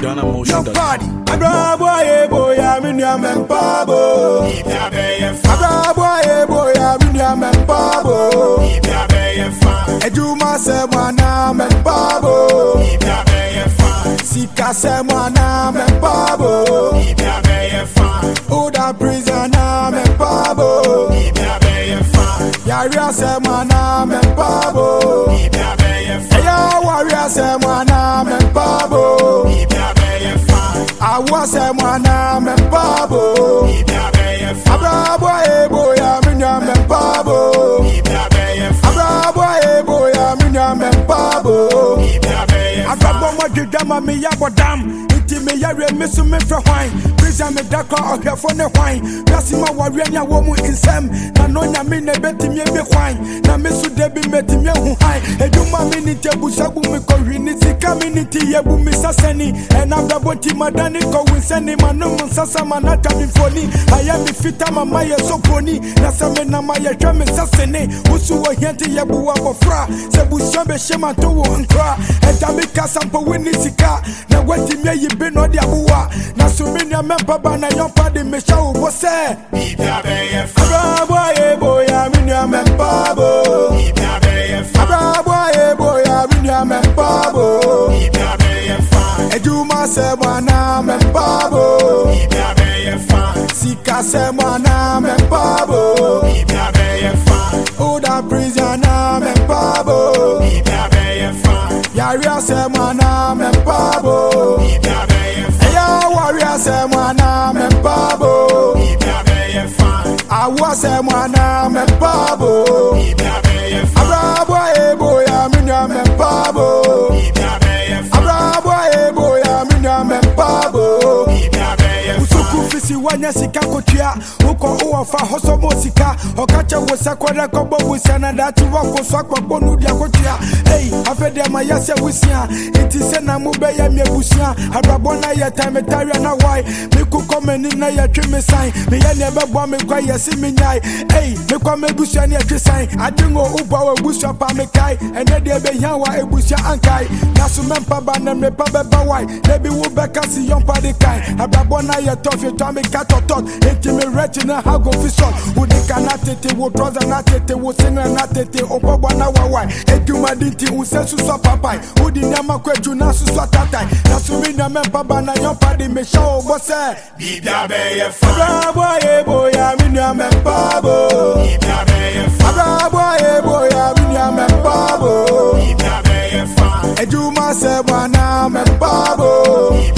Ghana motion. Your body. Abra boy, boy, I'm in your man, Pabo. Abra boy, boy, I'm in your man, Pabo. Ejuma se mwana men Pabo. Sika se mwana men Pabo. Uda prisoner men Pabo. Yaria se mwana Awa se mwana men Pabo. Abra boy, boy, I'm in your men Pabo. Abra boy, boy, I'm in your men Pabo. Abrabọ mọ dwedwa ma me yɛ abɔdam nti meyɛwerɛ me so mefrɛ hwan prisa meda kɔ ɔhwɛfo ne hwan wiase ma wɔwerɛ ne a mu nsɛm na no nyame na ɛbɛtumi bi hwan na me so da bi mɛtumi ahu han adwuma me ne nti abusua bu me kɔhwi ne sika me ne nti yɛbu me sasani ɛna brabɔ nti madane kɔwo nsɛne manom nsasa ma nata me mfoni ayɛ me fita mama yɛ soponi. Na sɛ menam ayɛhwɛ me sasene wosu wɔ hia nti yɛbu wɔ abɔfra sɛ busua bɛhyɛ ma to wo nkora ɛda me kasa mpo wo ne sika. Na woatumi ayi bi na ɔde aboa na so me nua ba na yɔmpa de mehyɛ wo bɔ sɛ abrabɔ boya me nua mɛmpa bo abrabɔ boya me nua mɛmpa bo adwuma sɛ mwana mɛmpa bo sika sɛ mwana mɛmpa bo woda prisoner mɛmpa sɛ mwana mɛmpa bo abrabɔ eboya me nua mɛmpa bo abrabɔ eboya me nua mɛmpa bo usuku fisi wanya sika kotua wokɔ wowɔ fa hɔ sɛ mɔ sika ɔka kyɛ wo sɛ kɔdɛ kɔbɔ busia na daakye wɔko so akpakpɔ no wode akotua ei afei deɛ ma yɛ sɛ wosia enti sɛ na mobɛyɛ me abusua abrabɔ na yɛ tametarea na wae mekokɔ m'ani na yɛtwe me san meyɛ neɛ bɛboa me kwa yɛse menyae ei mekɔ m'abusua ne yɛtwe san adengo woboa wɔ abusua pa mekae ɛnɛ deɛ bɛhia wa abusua ankae na so mɛmpa ba na mmepa bɛba wae na bi wo bɛka si yɔmpa de kae abrabɔ na yɛ tɔfe tɔ meka tɔtɔt enti merɛkyi na ha go fi sɔt wode ka na tete wo trɔsa na tete wo singlet na tete ɔbɔbɔ na wawae adwumade nti wo sɛ susɔ papae wode nneɛma kɔ adwu na susɔ tatae na so me nua mɛmpa ba na yɔmpa de mehyɛ wo bɔ sɛ abrabɔ ye boya me nua mɛmpa bo abrabɔ ye boya me nua mɛmpa bo adwuma sɛ mwana mɛmpa bo. Sika sɛ mwana mɛmpa bo woda prisoner mɛmpa bo. yaria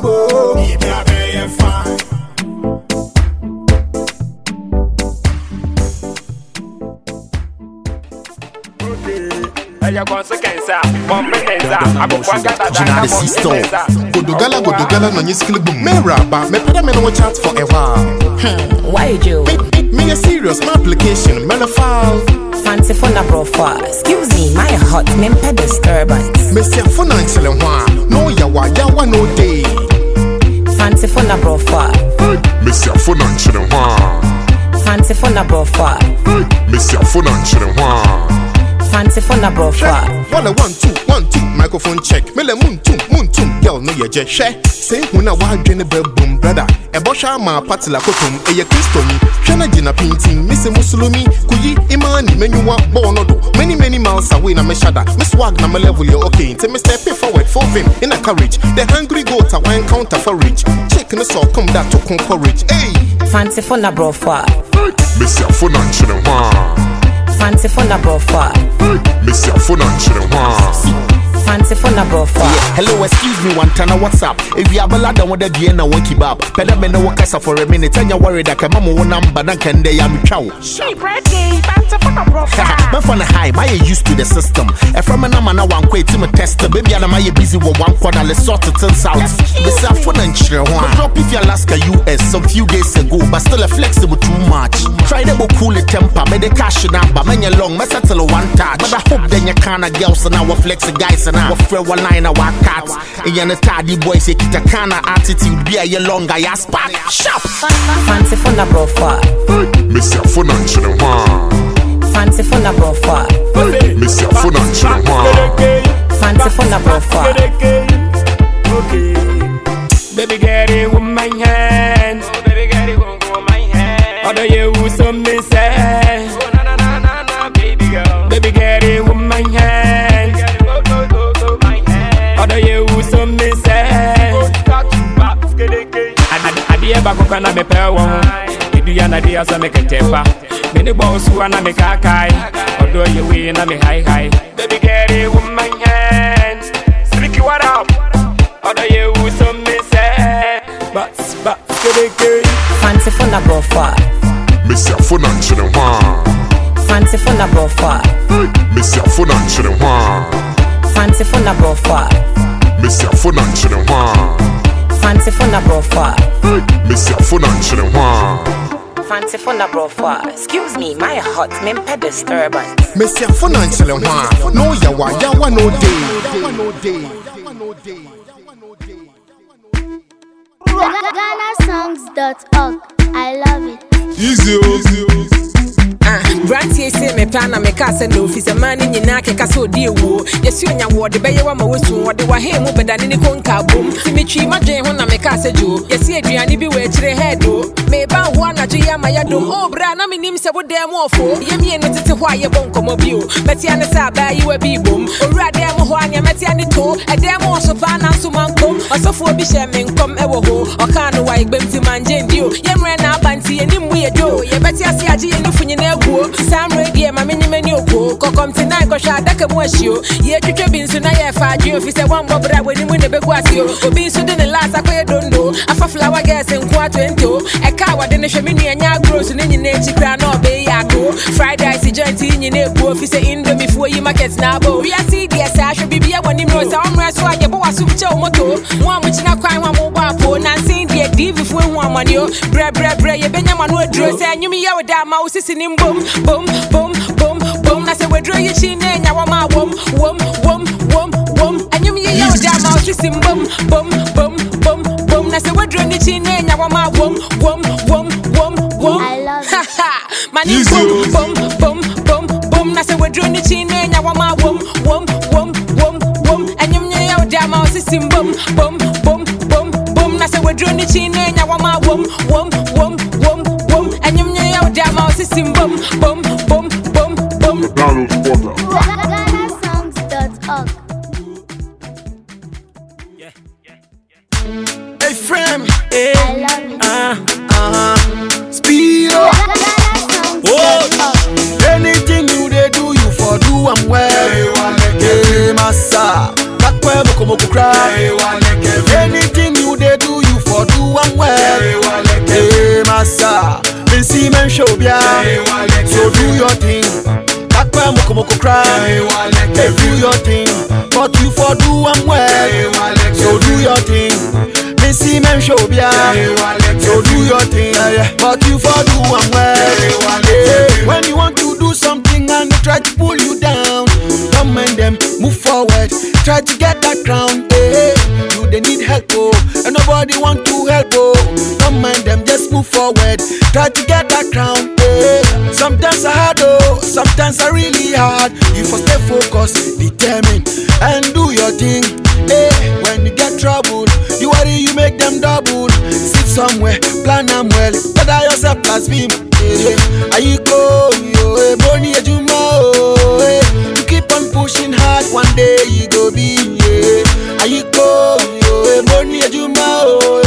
ɛyɛ kɔnsekensa mɔmpenensa akokwa Gyina the system. Godogala Godogala na nye skill boom. Me raba, me pada me no wa chat for a while. Hmm, why Joe? Me, me a serious, my application, me na file. Fancy for na profile. Excuse me, my heart mempe disturbance. Me say for nan chile hwa. No ya wa ya wa no day. Fancy for na profile. Me say for nan chile hwa. Fancy for na profile. Me say for nan chile hwa. Fancy for na profile. Wala one two one two microphone check. Me le moon tum moon tum girl no ye je hwe. Say hu na wa dwene be boom brother. E bo hwa ma party la kotum eh, e ye Kristo mu. Hwe na gina pintin me musulumi kuyi imani menyuwa bo no do. Many many miles away na me shada. Me swag na me level you okay. Till me step forward for vim in a courage. The hungry goat I want counter for rich. Check no so come that to courage. Hey, Fancy for na profile. me say for nan chile Fancy profile. Me say for nan chile hwa. Fancy for na profile. Hello, excuse me, one tana, what's up? If you have a lot of what the na won't keep up. Better me know what for a minute, and you're worried that I'm one number, and can they am chow. She pretty, fancy for the profile. Me from the high, my used to the system. And from a man, I want akɔ eti me tester baby anam ayɛ busy wɔ one corner let's sort it things out bɛsi afo na and ho one. drop if you alaska us some few days ago but still a flexible too much try to go cool the temper mede cash number mɛnyɛ long mɛsettle one touch but I hope then you kinda girls na wɔ flex guys na wɔfrɛ wɔ line na wɔakat ɛyɛ ne tardy boys ɛkita kana attitude bi a ɛyɛ long a yɛ spark sharp Fancy for na brofa. Missy afo na nkyerɛ ho a Fancy for na brofa. Missy afo na nkyerɛ ho a Fancy for na brofa. Okay. Baby, get it with my adeɛ baako pɛ na mepɛ wɔ ho ɛdua na deɛ sɛ meketefa mene bɔ osuwa na mekaakae ɔdɔ yɛ wei na mehaehae baby get it with my hand Slicky, what up. Ɔdɔ yɛ wu so me sɛ but but skedeke Fancy for na brofa. Missy afo na nkyerɛ ho a Fancy for na brofa. Missy afo na nkyerɛ ho a Fancy for na brofa. Missy afo na nkyerɛ ho a Fancy for na brofa. Missy afo na nkyerɛ ho a Fancy for na brofa. Excuse me, my heart mempe disturbance. Missy afo na nkyerɛ ho a no yawa yawa no day GhanaSongs.org. I love it. Easy oh, oh. Brantie se me na meka sɛ na ofi sɛ maa no nyinaa keka sɛ ɔdi ewuo yɛsi onya wɔde bɛyɛ wa ma wɔde wahe mu bɛdane ne konka metwii madwen ho na meka sɛ gyoo yɛsi aduane bi wɔ akyire hɛdo meba ama yɛdom o berɛ a na menim sɛ wodɛn mu ɔfo yɛmienu tete hɔ a yɛbɔ nkɔmmɔ bio. Mɛtea ne sɛ abaa yi wa bi bom owura dɛn mu hɔ a nea mɛtea ne to ɛdɛn mu ɔso paa nanso mankom ɔsɔfoɔ bi hyɛ me nkɔm ɛwɔ hɔ ɔkaa no wa ɛgbam ti mangye ndio. Yɛmmerɛ na aba nti yɛnim mu yɛ do. Yɛbɛte ase agye yɛne fo nyina aguo saa mmerɛ deɛ ma menyim ani okuo kɔkɔmte nan kɔhwɛ adaka mu ahyio yɛtwitwa bi nso na yɛfa adwe ofi sɛ woambɔ berɛ a w'animu ne bɛgu ase o obi nso de ne las akɔyɛ dondo afa flower gas nko atwento ɛka a wɔde ne hwɛ me nua nya agoro so ne nyina akyi koraa na ɔbɛyi ako fried rice joint yi nyina ɛkuo fi sɛ indomifoɔ yi market na abɔ wiase deɛ saa hwɛ biribia ne mmerɛ sɛ ɔmmerɛ so a yɛbɔ w'asom kyɛ wo moto. Mo a mogyina kwan ho a mobɔ apo nansen deɛ divifoɔ hu amanneɛ brɛbrɛbrɛ yɛbɛnya ma no aduro sɛ nnwom yɛ wo da ma wo sisi ne mbom bom bom bom bom na sɛ waduro yi kyi ne nya wɔ ma wom wom wom wom wom nnwom yi yɛ wo da ma wo sisi mbom bom bom bom bom na sɛ waduro ne kyi ne nya wɔ ma wom wom wom wom wom I love it. ha ha mane bom bom bom bom bom na sɛ waduro ne kyi ne nya wɔ ma wom wom wom wom wom nnwom yi yɛ wo da ma wo sisi mbom bom bom bom bom na sɛ waduro ne kyi ne nya wɔ ma wom wom wom wom wom nnwom yi yɛ wo da ma wo sisi mbom bom bom bom bom GhanaSongs.org. Hey friend I love it. uh-huh. Speed up GhanaSongs.org. Anything you they do, you for do I'm well. Hey, massa, kakwe moko moko cry. Anything you they do, am well. Hey, massa, me see men show bia. So do your thing. Kakwe moko moko cry. Hey, do your thing, but you for do am well. So do your thing. Me see men show bia. So do your thing, but you for do am well. Hey, when you want to do something and they try to pull you down, don't mind them, move forward, try to get that crown. Hey, you they need help, oh, and nobody want to help, oh. Don't mind them, just move forward, try to get that crown. Hey, sometimes I hard, oh, sometimes I really hard. You for stay focused, determined, and do your thing. Hey, when you get trouble, you worry, you make them double. Sit somewhere, plan them well, better yourself. Hey, I go, yo, hey, money, eh, ejuma, oh, hey. You keep on pushing hard, one day you go be, go, yo, money, ejuma, oh.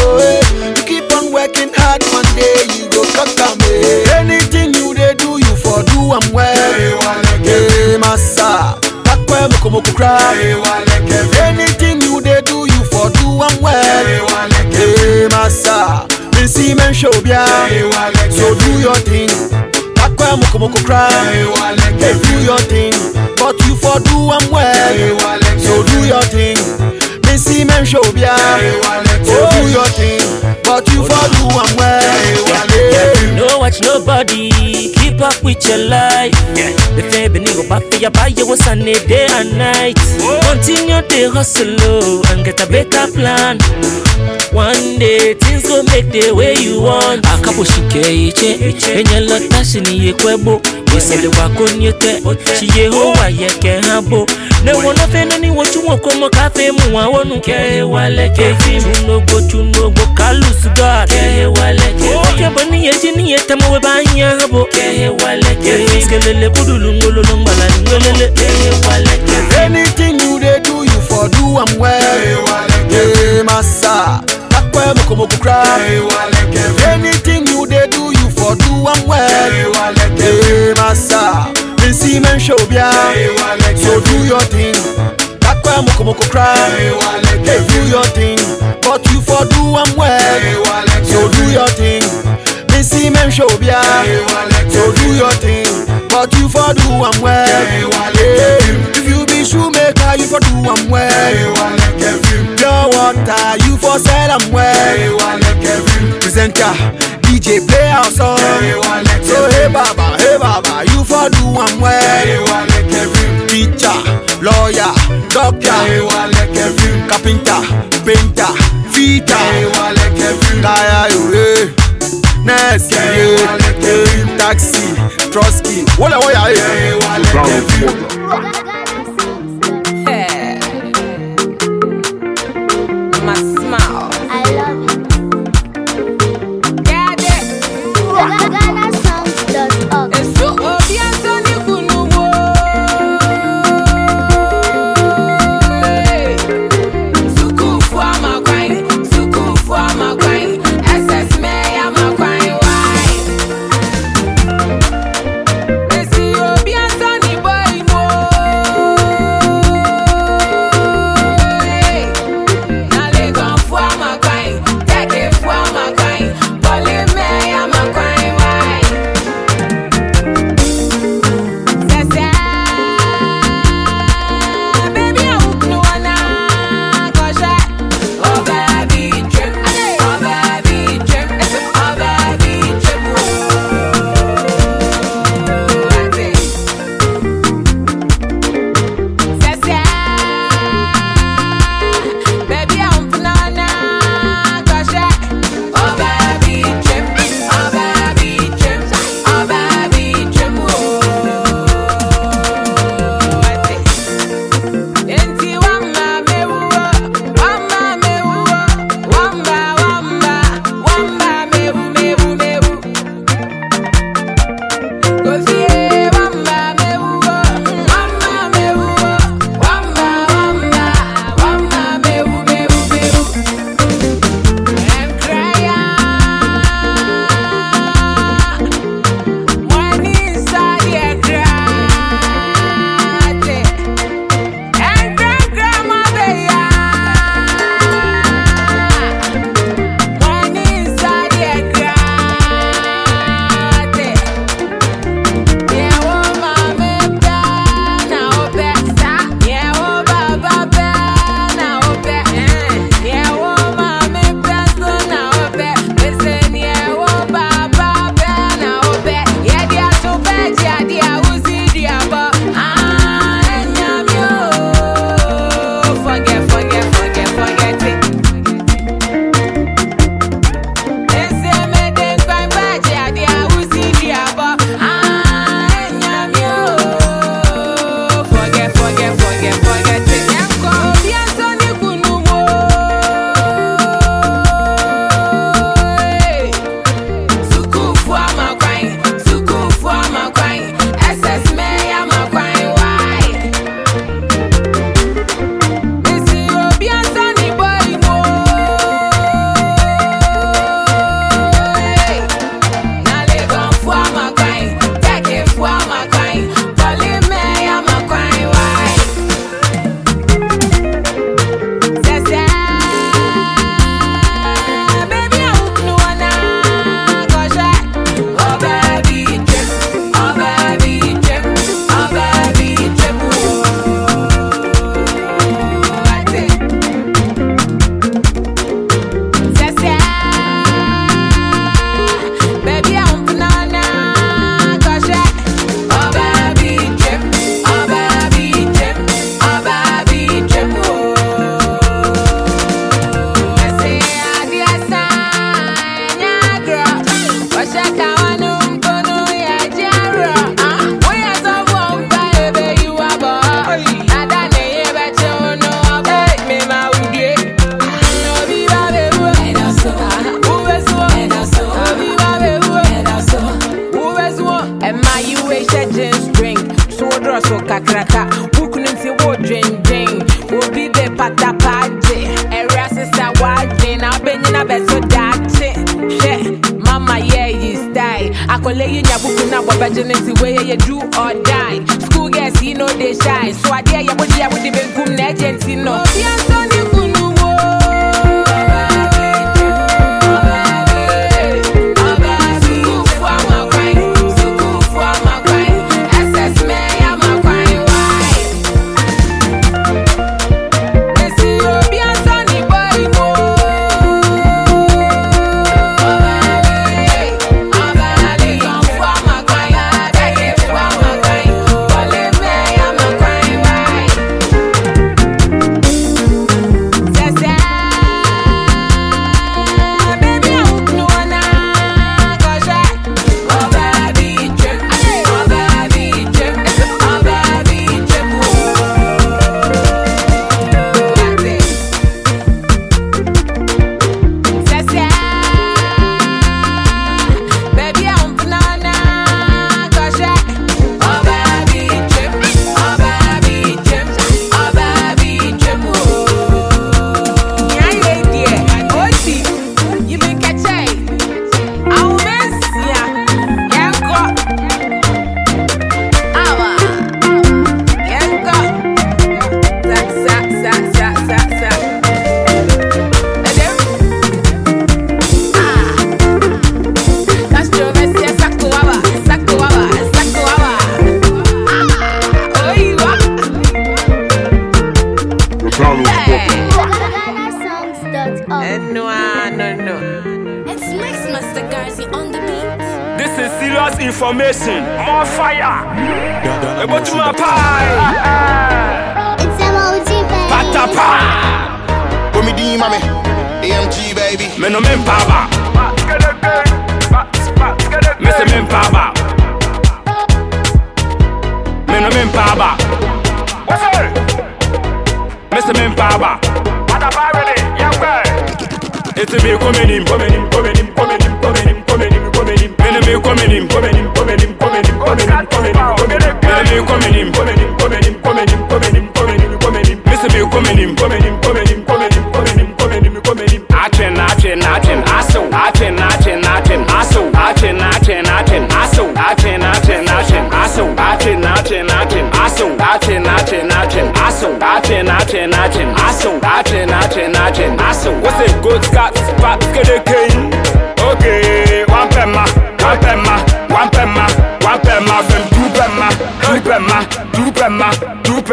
You keep on working hard, one day you go hey. Anything you they do, you for do am well. Hey, massa, kakwe moko moko cry. Anything you they do, you for do am well. Hey, massa, me see men show bia. So do your thing. Kakwe moko moko cry. Hey, do your thing, but you for do am well. your thing. Me see men show bia. So do your thing, but you for do am well. No watch nobody, keep up with your life. The fair benigo back for your buy you was sunny day and night. Continue the hustle oh, and get a better plan. One day things go make the way you want. Akapo shike iche, enye lota shini ye kwebo. Yesele wako nyete, shiye ho wa ye ke habo. Ne wono fe no ni wochu wako mo kafe mu wa wonu. Ke wale ke fi chunogo chunogo kalus god. Ke wale ke Oke boni ye jini ye tamo we banya habo. Ke wale ke fi Skelele kudulu ngolo ngbala ngolele. Ke wale ke fi Anything you dey do, you for do am well. Hey, massa, takwe moko moko cry. Anything you dey do, you for do am well. Hey, massa, me see show bia. So do your thing. Takwe moko moko cry. Hey, do your thing, but you for do am well. So do your thing. Me see men show bia. So do your thing, but you for do am well. Yeah. If you be shoemaker, you for do am well. Pure water, you for sell am well. Presenter, DJ play our song. So hey baba, hey baba, you for do am well. Teacher, lawyer, doctor, carpenter, painter, fitter, kaya you hey. Nurse, yeah, hey, taxi, trusky, wala waya hey. Hey.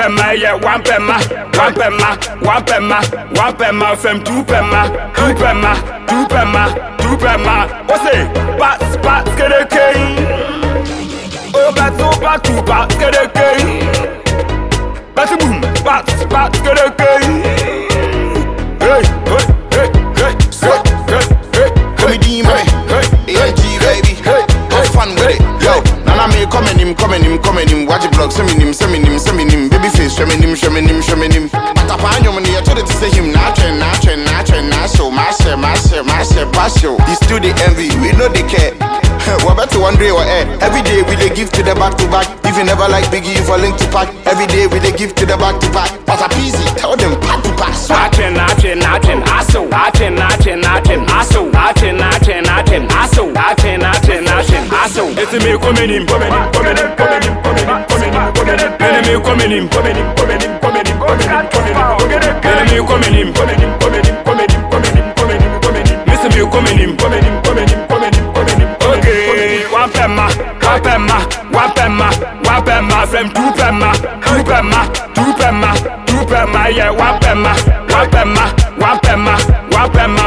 pema, yeah, one pema, one pema, one pema, one pema, fem two pema, two pema, two pema, two pema. What's it? Bats, bats, get a cane. Oh, bats, oh, bats, two bats, get a cane. Bats, boom, bats, bats, get. him, coming him, coming him. Watch the block, semi him, semi him, semi him. Baby face, shemming him, shemming him, shemming him. Atapa and your money, I told it to say him. Now train, now train, now train, now show. My share, my pass show. He's still the envy, we know they care. We're better one day or air. Every day we they give to the back to back. If you never like Biggie, you falling to pack. Every day we they give to the back to back. But a peasy, tell them pack to pack. So. Achen, achen, achen, aso. Achen, achen, achen, aso. Achen, achen, achen, aso. Achen, achen. Attention, etime komenim, komenim, komenim, komenim, komenim, komenim, komenim, enemi komenim, komenim, komenim, komenim, komenim, komenim, enemi komenim, komenim, komenim, komenim, komenim, komenim, komenim, mesemi komenim, komenim, komenim, komenim, komenim, okay, wapema, wapema, wapema, wapema, frem tupema, tupema, tupema, tupema, yeah, wapema, wapema, wapema, wapema.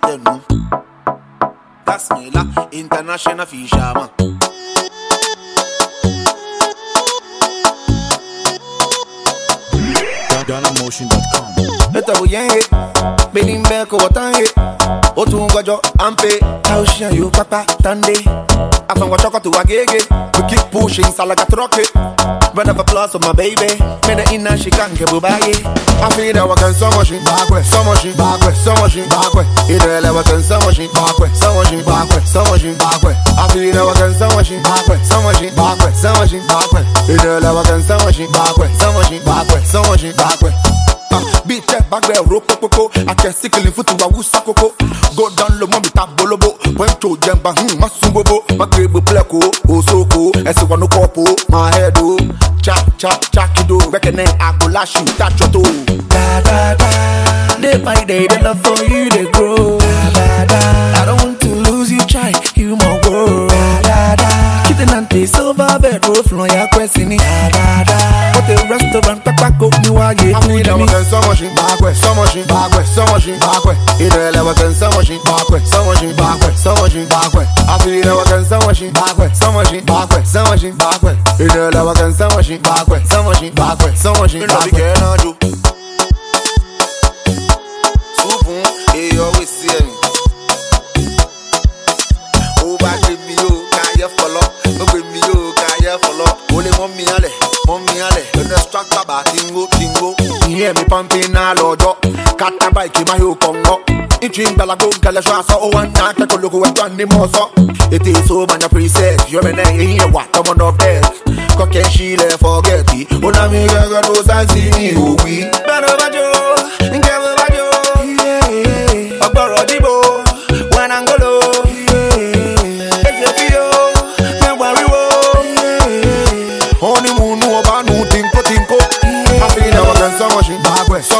tell. That's me, la international fisherman buyenye Benimbe ko watanye Otungojo ampe Tausha yu papa tande Afangwa choko tu agege We keep pushing salaga troke Run up applause for my baby Mena ina shikange bubaye that wakan so much Bagwe so much Bagwe so much Bagwe Idele wakan so much Bagwe so much Bagwe so much Bagwe I feel that wakan so much Bagwe so much Bagwe so much Bagwe Idele wakan so much Bagwe so much Bagwe so much Bagwe bí tẹ bá gbẹ ro kókókó akẹ́síkìlì fún tiwa wúsá kókó low mọ́ mi ta bolobo pọ́ńtò jẹ̀mbà hmm, má sún bóbó má gbé egbò pílẹ̀kó òṣòkò ẹ̀sìn wọnú kọ́ọ̀pù máa hẹ́ẹ̀dó cha cha cha kido gbẹ́kẹ̀nẹ́ àgbo láṣù tájọ́ tó. day by day the love for you dey grow. dáadáa I don't want to lose you try you my world. dáadáa kìtì náà tẹ silver bed ro fúnra ya kwẹ́sì ni. dáadáa ó tẹ restaurant pápákó ni wàá yẹ kú jẹ mi. àfihàn sọmọṣin bàákwẹ sọmọṣin bàákwẹ sọmọṣin bàákwẹ ìdẹ̀lẹ̀ wẹ̀kẹ̀ sọmọṣin bàákwẹ sọmọṣin bàákwẹ sọmọṣin bàákwẹ àfihàn wẹ̀kẹ̀ sọmọṣin bàákwẹ sọmọṣin bàákwẹ sọmọṣin bàákwẹ ìdẹ̀lẹ̀ wẹ̀kẹ̀ sọmọṣin bàákwẹ sọmọṣin bàákwẹ sọmọṣin bàákwẹ. Sùpùn alẹ lọdẹ structure bá tingo tingo. ìyẹn mi pọ́ńpì náà lọ́jọ́ kátà báyìí máa yóò kọ́ ńgọ́ ìtì ìgbàlagbó nkẹlẹ sọ àṣọ ó wà ní akẹ́kọ̀ọ́ lóko ẹjọ́ ní mọ́ sọ. ètò èso manya preset yọmẹ náà èyí ẹwà tọmọdọ bẹẹ kọkẹ́ ń ṣílẹ̀ fọ́gẹ́tì ó náà mi gẹ́gẹ́ ló sáǹsì ní òwì. bẹ́ẹ̀ ló bá jó nkẹ́ ló bá jó ọgbọ́rọ̀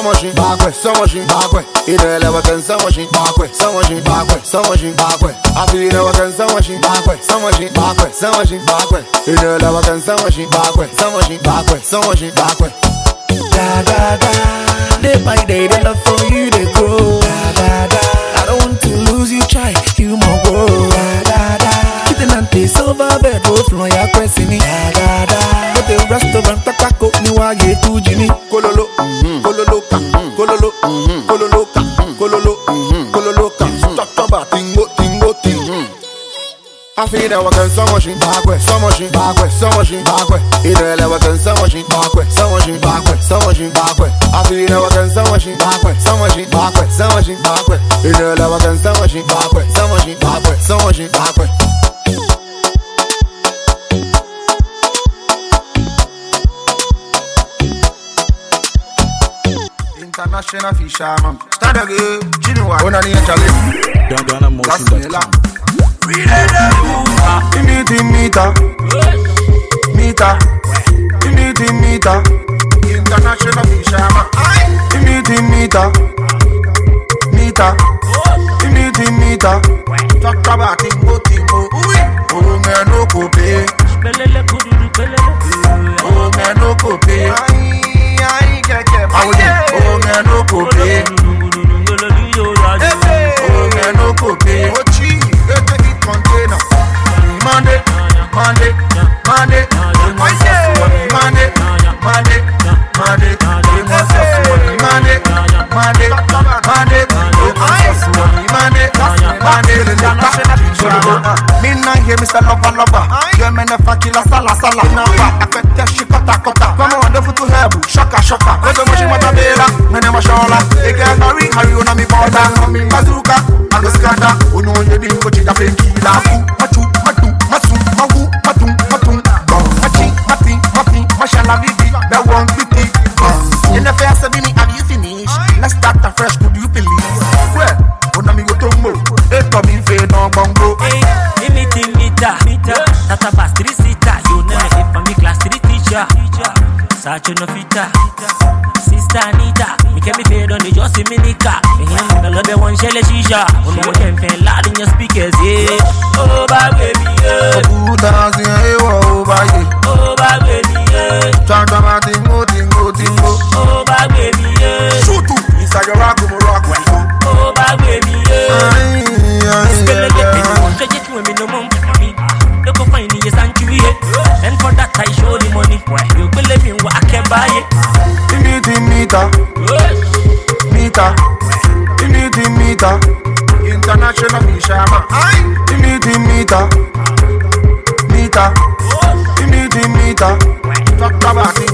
sọ́mọ̀ṣin, bàákwẹ̀ sọ́mọ̀ṣin, bàákwẹ̀. Ìdẹ̀lẹ̀ wọ̀kẹ́ sọ́mọ̀ṣin, bàákwẹ̀ sọ́mọ̀ṣin, bàákwẹ̀ sọ́mọ̀ṣin, bàákwẹ̀. Àfihàn wọ̀kẹ́ sọ́mọ̀ṣin, bàákwẹ̀ sọ́mọ̀ṣin, bàákwẹ̀ sọ́mọ̀ṣin, bàákwẹ̀. Ìdẹ̀lẹ̀ wọ̀kẹ́ sọ́mọ̀ṣin, bàákwẹ̀ sọ́mọ̀ṣin, bàákwẹ̀ sọ́mọ̀ṣin, bàákwẹ̀. Da da da, day by day the love for you they grow. Da da da, I don't want to lose you, try you my world. Da da da, kitten and the silver bed road from your question. Da da da, the restaurant tatako ni wa ye tu jini. Kololo, mhm, kololo mhm, kololo, mhm, kololo mhm, kololo, mhm, kololo stop tingo tingo tingo. Àfihàn wọ̀kẹ́ sọ́mọ̀ṣin, bàákwẹ̀ sọ́mọ̀ṣin, bàákwẹ̀ sọ́mọ̀ṣin, bàákwẹ̀. Ìdẹ̀lẹ̀ wọ̀kẹ́ sọ́mọ̀ṣin, bàákwẹ̀ sọ́mọ̀ṣin, bàákwẹ̀ sọ́mọ̀ṣin, bàákwẹ̀. Àfihàn wọ̀kẹ́ sọ́mọ̀ṣin, bàákwẹ̀ sọ́mọ̀ṣin, bàákwẹ̀ sọ́mọ̀ṣin, bàákwẹ̀. Ìdẹ̀lẹ̀ wọ̀kẹ́ sọ́mọ̀ṣin, bàákwẹ̀ sọ́mọ̀ṣin, bàákwẹ̀ sọ́mọ̀ṣin, bàákwẹ̀. International fisherman. Stand again, Chinua. Onani Echale. DonGhanaMotion.com. Imiti mita, mita, imiti mita, international fisherman. Imiti mita, mita, imiti mita. Talk about tingo tingo. Oh man, no cope. Pelele kuduru pelele. Oh man, no cope. Monday, Monday, Monday. Me nah hear Mr. Lover Lover. Never kill a sala sala. I bet that she kota kota. Come on, wonderful to help. Shocker shocker. Where's the machine mata bela? Me never shola. Eke hurry hurry on me border. Bazooka, I go scatter. Unu onye di ngo chida painkiller. Machu Such no fita. Sister Anita Me can be paid on the just in Minica Me hear eh, eh, me love the one shell shisha. When you can feel loud in your speakers yeah. Oh baby yeah. 2000 she no be shaman. Give me the meter, meter. Give me the meter. Talk about it.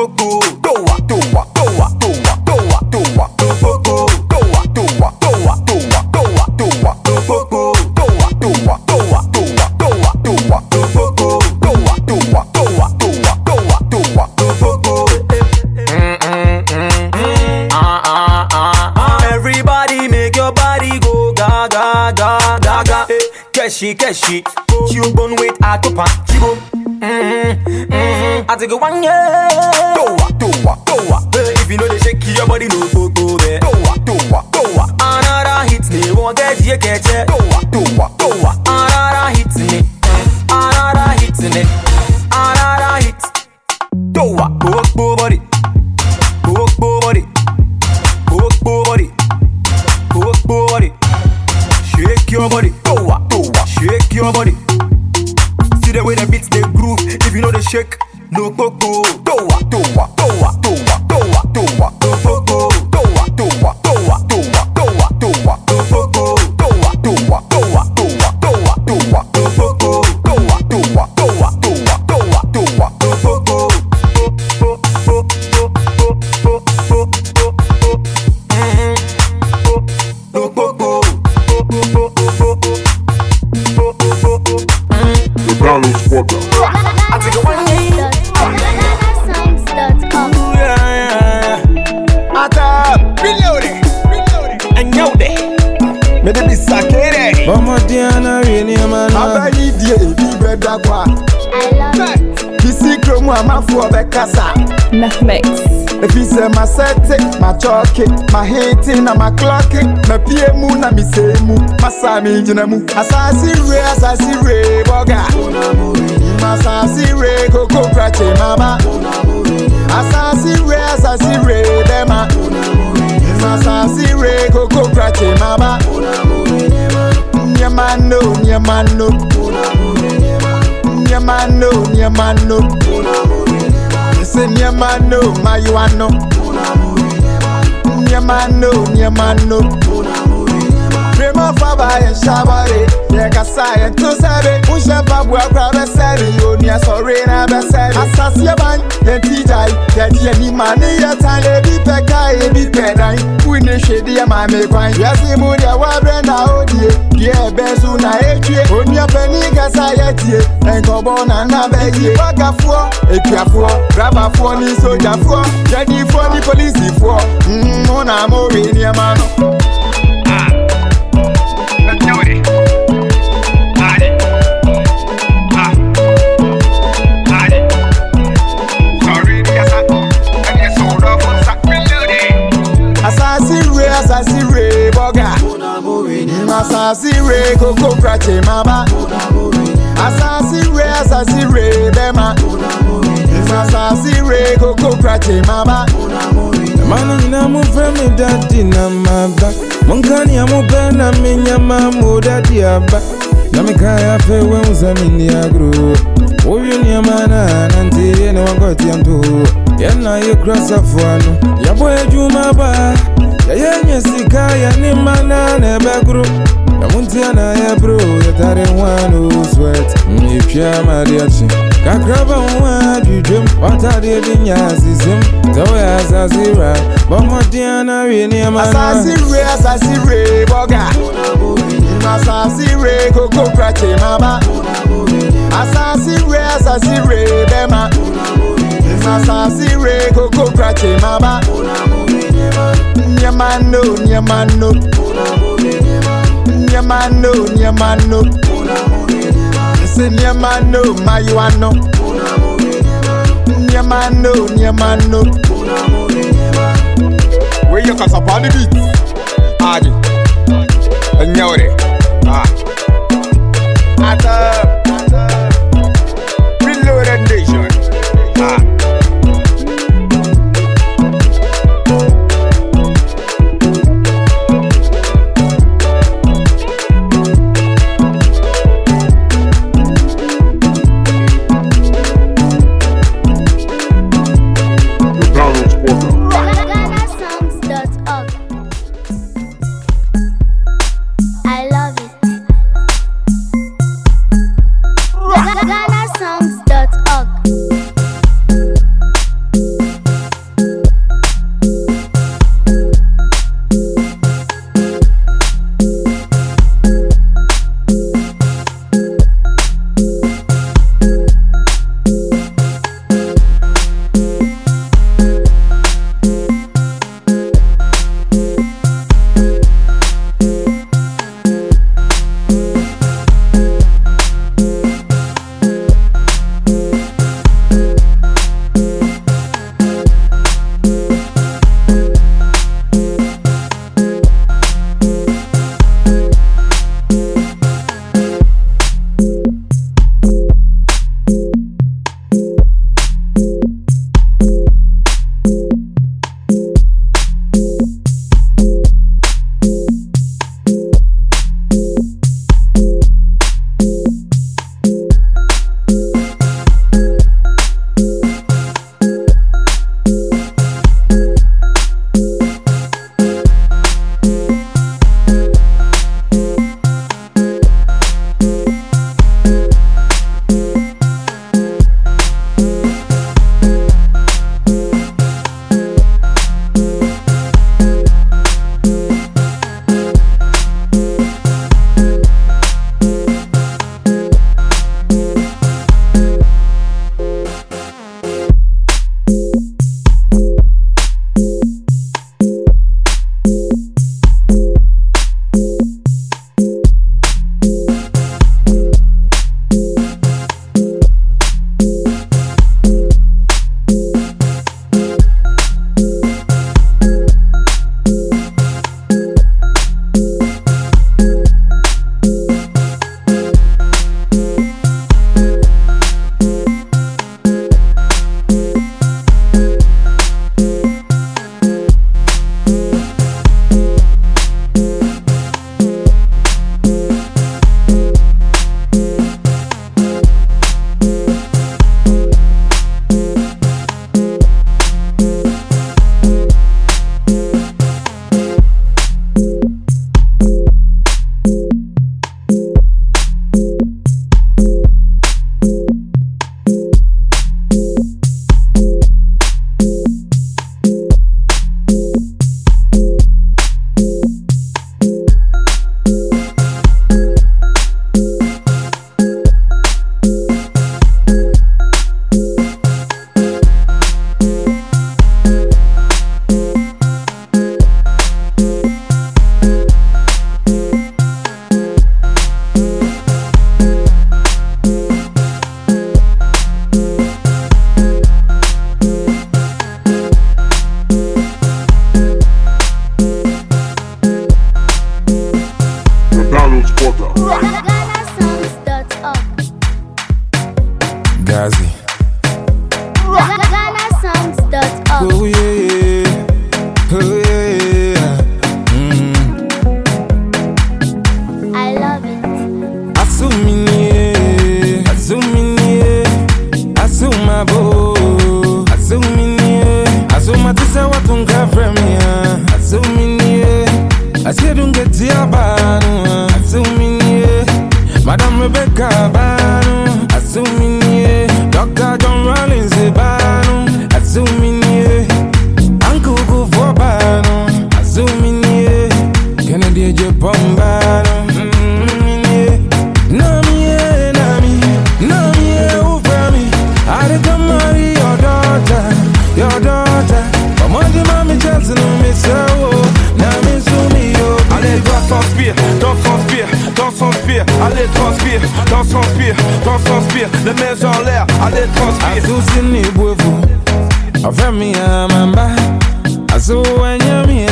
cocô. Toa, toa, toa, toa, toa, toa, do cocô. Toa, toa, toa, toa, toa, toa, do cocô. Toa, toa, toa, toa, toa, toa, do cocô. Toa, toa, toa, toa, toa, toa, do cocô. Everybody make your body go ga ga ga ga ga. Cash, cash. She go with a topa. She go. I take a one, yeah. Go. fitin na maklaki mapie mu na misee mu. Masa megyina mu. Asase wre asase wre bɔga masase wre kokokrakye mama. Asase wre asase wre bɛma masase wre kokokrakye mama. Nyɛma no nyɛma no nyɛma no nyɛma no sɛ nyɛma no mayowa no Nyama no, nyama no. ma fa ba yɛ nsabɔre yɛ kasa yɛ nto sɛbe wohyɛ fa bua kora bɛsɛbe yɛ onua sɔre na bɛsɛbe asaseɛ ban yɛ tigyae yɛde ani ma ne yɛ tan ebi pɛ ka ebi pɛ dan wone hwɛ deɛ ma me kwan yɛse mu deɛ wɔabrɛ na wodie deɛ ɛbɛ so na ɛtwie onua pani kasa yɛtie ɛnkɔbɔ na na bɛyie bagafoɔ atuafoɔ rabafoɔ ne sogyafoɔ yɛdifoɔ ne polisifoɔ mm, ho na mowe nneɛma no mboga masasire kokoprache mama. Asasire asasire bema. Masasire kokoprache mama. Mana namufemi dadi na maba munkani amupena minyama mudadi aba namikaya pewe uzalini yagro uyu niyamana nanti yene wangoti yantu yena yekurasa fuano yabwe jumaba yayenye sika yanimana nebegro namuntiana yebro yatare hwano swet mipya mariachi kakraba nwa jujum watade di nyasisem zawe asasira bɔmɔdeana wie niyamana asasire asasire bɔga asasi re, boga. Asasi re, koko krache mama. Asasi re, asasi re, bema. Asasi re, koko krache mama. Nyama no, nyama no. Nyama no, nyama no. Say nyama no, mayuwa no. Nyama no, nyama no. Where you cause up on the beat? Aji. Enyore. Ata. Reloaded transpire, les mains en l'air, allez transpire. Azouzinibwevu, avemia mamba, me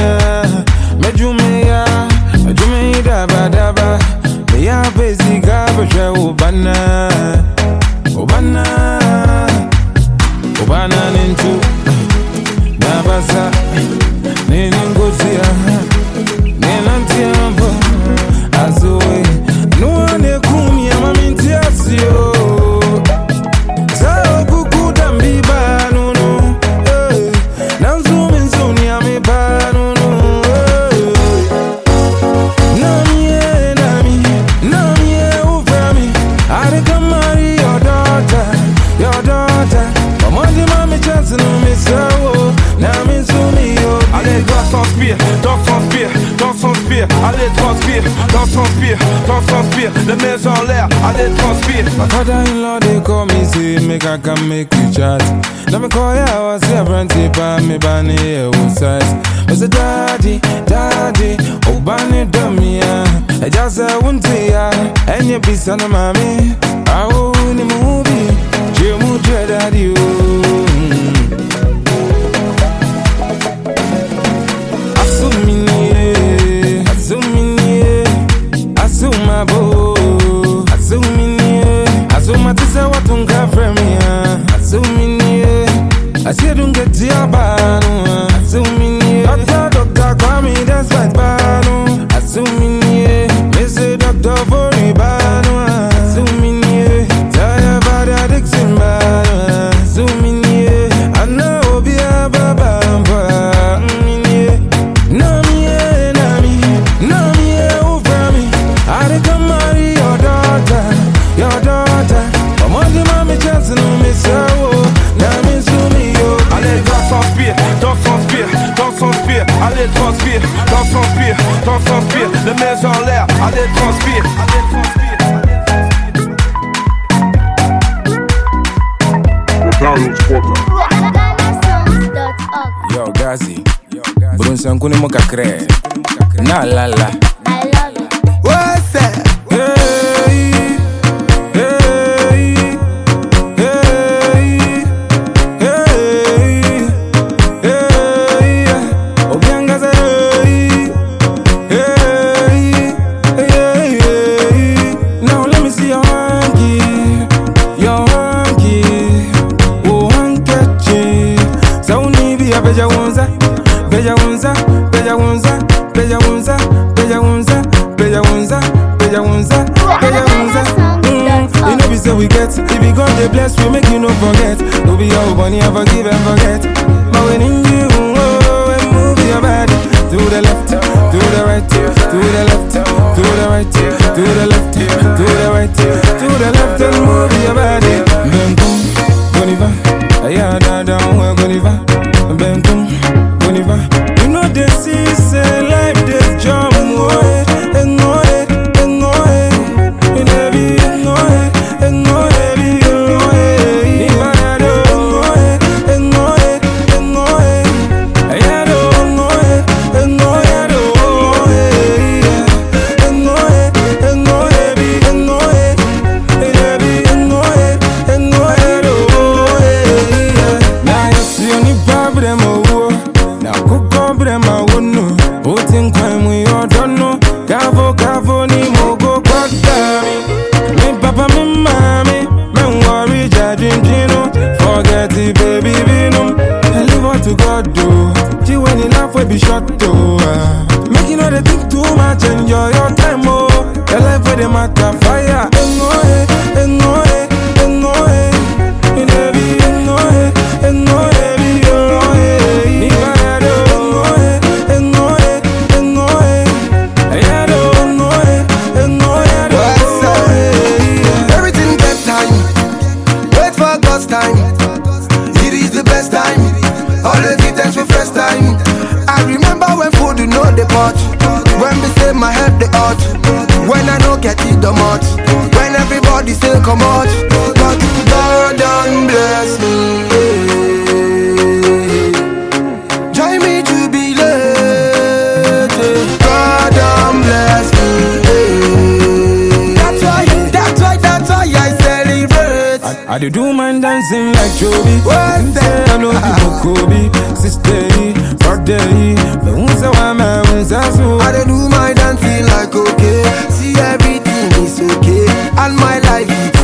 mejumia, mejumia daba daba, meya beziga bejeubana. father-in-law, they call me, say, make I can make you chat. Now me call you, I was here, brandy, by me, bunny, here, what's size. Was a daddy, daddy, oh, bunny, dummy, yeah. I just said, won't see ya, and you be son of mommy. I own the movie, Jim, would you, daddy, oh. zuminiye eh, asiyedunge diyabanu mains en l'air, allez transpire. Yo, Gazi, Brunson Kunimokakre, Na La La. I love it. What's that? forget. If you God they bless, we make you no forget. No be your money, ever give and forget. But when in you, oh, and move your body to the left, to the right, to the left, to the right, to the left, to the right, to the left, and move your body. Benkum, Goniva, Ayada, down, Goniva, Benkum, Goniva. When we say my head they hurt. When I don't get it the much. When everybody say come out. But God don't bless me. I do do my dancing like Joby. What? Say I know people Kobe, sister day. I want my once I so I do my dance like okay. See everything is okay and my life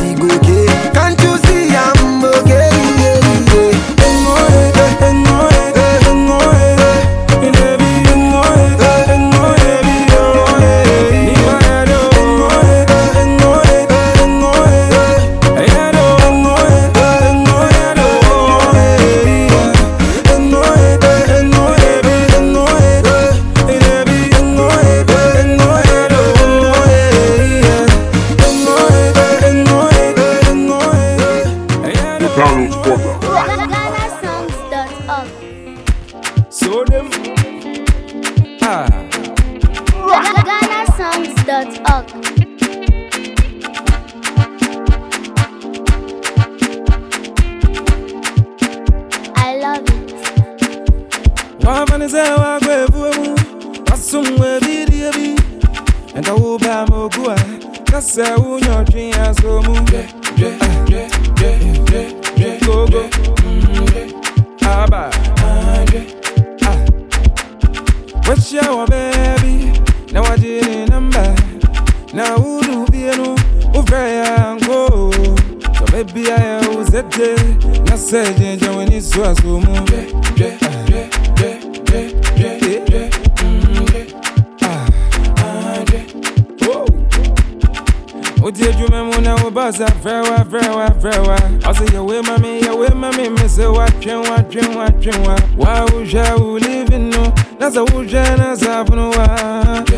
outside for a while.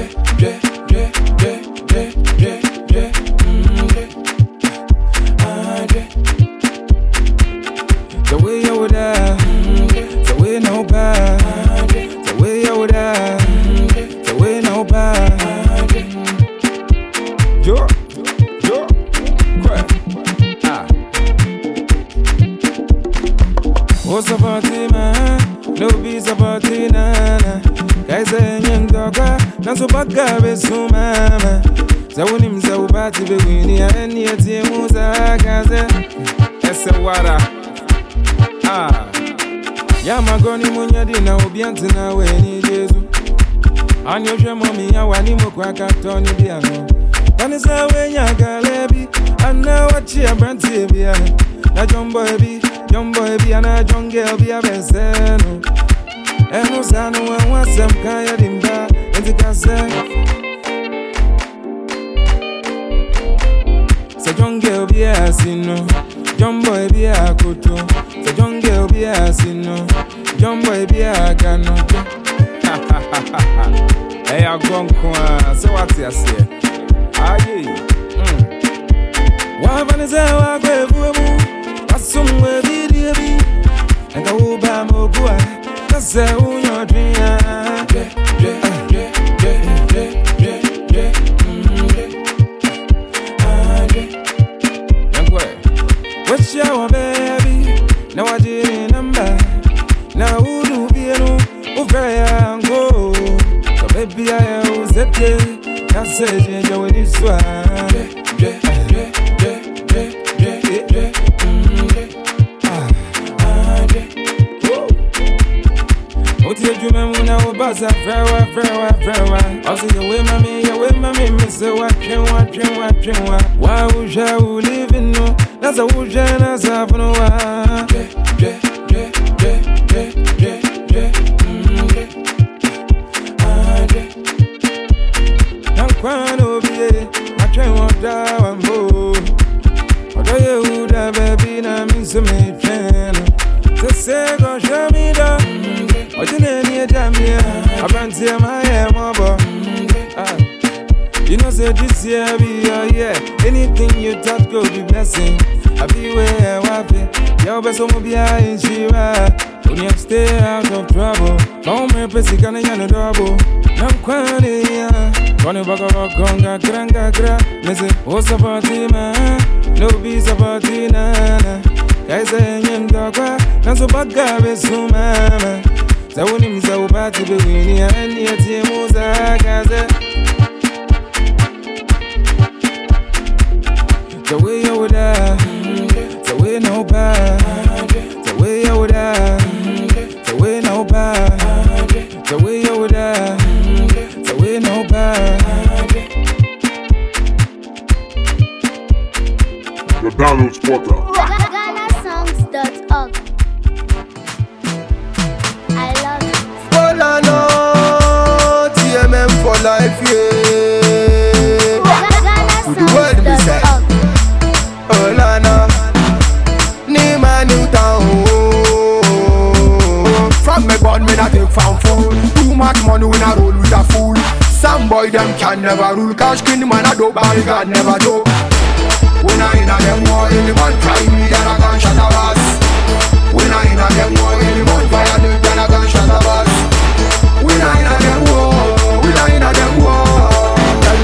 Catone de ye matwe wọda wambo ọdọ yehu da bẹbi na mi nso mi twẹn no sese kọhwẹ mi dọ ọdún ẹni ẹja mi ẹ abirante ẹ máa yẹ mọ bọ. You know, say this year be oh, your year. Anything you touch, go be blessing. I be where I want it. Your best will be in Shira. When you stay out of trouble, come here, pussy, can you no double? Nam kwani ya, kwani baka wakonga kranga kra. Mese, o sapati ma, no be sapati na na. Kaisa yenye mdokwa, naso baka besu mama. Zawuni msa upati bewini ya eni ya timu za kaze. The way you would the way no bad, the way you would way no bad, the way you would the way no bad. The download spotter. GhanaSongs.org. I love it. Bola no, TMM for life, yeah. Too money when I roll with a fool. Some boy them can never rule. Cash king man I do, but can never do. When I in a them war, anyone try me, then I gun shot a ass. When I in a them war, anyone me, then I gun shot a ass. When I in a them war, when I in a them war.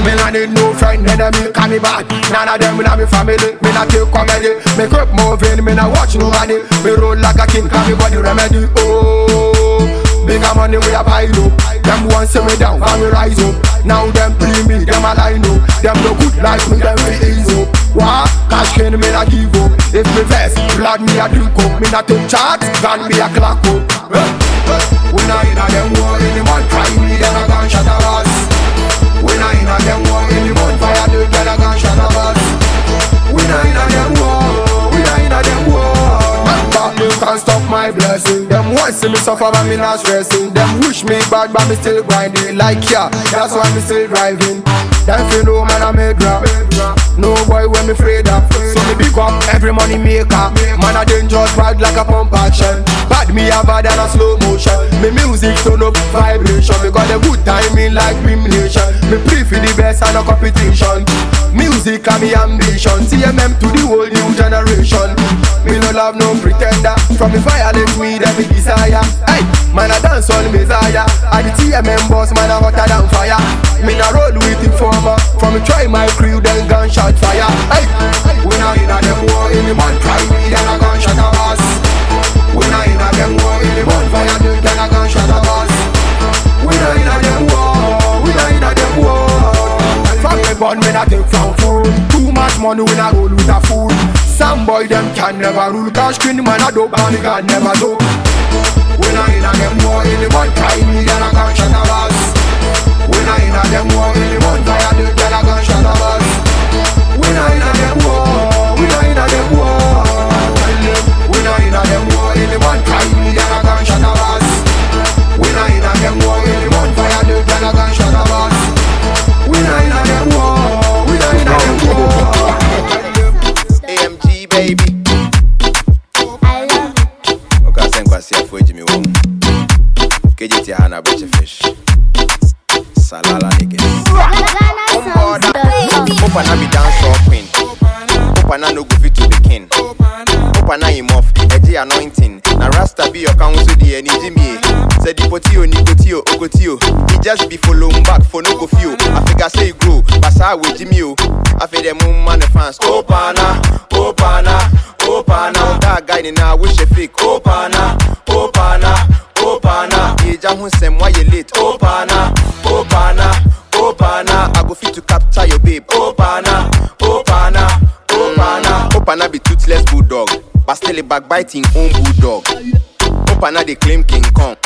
Me I need no friend, enemy, bad. None of them in me family, me not take comedy. Me keep moving, me not watch nobody. Me roll like a king, call me body remedy. Oh. Bigger money we a buy up Them want see me down, and me rise up. Now them pre me, them a line up. Them no good like me, them fi ease up. What? Cash can me not give up. If me vest, blood me a drink up. Me not take charts, gun me a clock up. Eh, eh. When I inna them war, any man try me, then I gun shot a ass When I inna them war, any man fire the then I gun shot a ass When I inna them war, when I inna them war. But me can't stop my blessing Want see me suffer but me not stressing. Them wish me bad but me still grinding Like yeah, that's why me still driving Them feel no man I made rap No boy when me afraid of. So me up every money maker. Man a dangerous ride like a pump action. Bad me a bad and a slow motion. Me music turn up vibration. Me got a good timing like Brim Nation. Me pray for the best and a competition. Music and me ambition. TMM to the whole new generation. Me no love no pretender. From me me them me desire. Hey, man a dance on messiah. I the TMM boss man a hotter than fire. Me na roll with informer From try my crew then gunshot fire. Hey, when I inna them war any man try me then a gunshot a ass When I inna them war any man fire me then a gunshot a ass When I inna them war, when I inna them war. From me born me not take from fool. Too much money when I roll with a fool. Some boy them can never rule. Cash queen man a dope and me can never do. When I inna them war any man try me then a gunshot a ass When I inna them war any man fire me then a gunshot a ass When I inna them war, when I inna them war. When I inna them war try me then Salala niggas. GhanaSongs.org. Hope na be dance or queen. Hope na no go fit to be king. Hope na him off eji anointing. Na rasta be your counsel the any jimmy. Say the potio ni potio. He just be follow him back for no go feel. I figure say grow, but sa we jimmy. I feel them man the fans. Opana, opana, opana. That guy ni na wish a fake. Opana, opana, opana. Ija hun sem why you late. Opana, opana, opana. I go fit to capture your babe. Opana, opana, opana. Opana be toothless bulldog, but still a backbiting own bulldog. Opana they claim King Kong,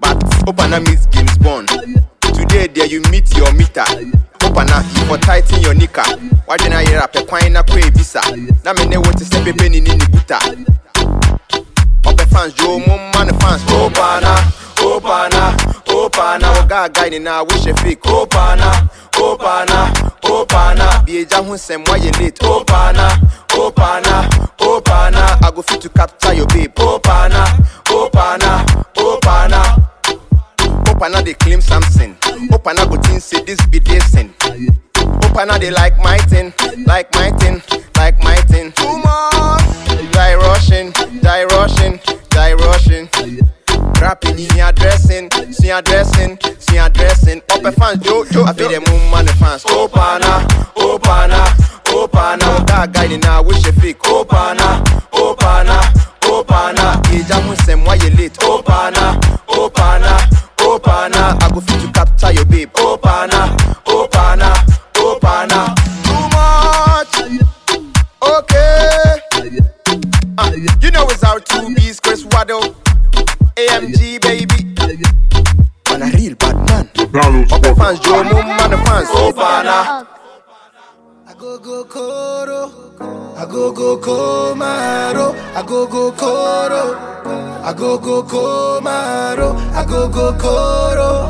but Opana meets James Bond. Today there you meet your meter. Opana you for tighten your knicker. Why didn't I hear a pequine na kwe visa? Na me ne want to step a penny in the buta. Ope fans Joe mum man fans. Opana, Opana, Opana Oga guy ni na wish a fake. Opana, Opana, Opana Bieja hun sem why you late? Opana, Opana, Opana I go fit to capture your babe. Opana, Opana, Opana Opana they claim something. Opana go think say this be thing Pana they like my tin, like my tin, like my tin. Too much. Die rushing, die rushing, die rushing. Rapping see your dressing, see your dressing, see your dressing. Up a fans, yo, yo. I feel them moon man the fans. Oh pana, oh that guy now wish a fake. Oh pana, oh pana, oh pana. Eja Musem, why you late? Oh pana, oh. I go fit to capture your babe. Oh AMG, baby. Man, a real bad man. Up the fans, Joe Moon, man, the fans. Opana. I go go koro, I go go komaro, I go go koro, I go go komaro, I go go koro,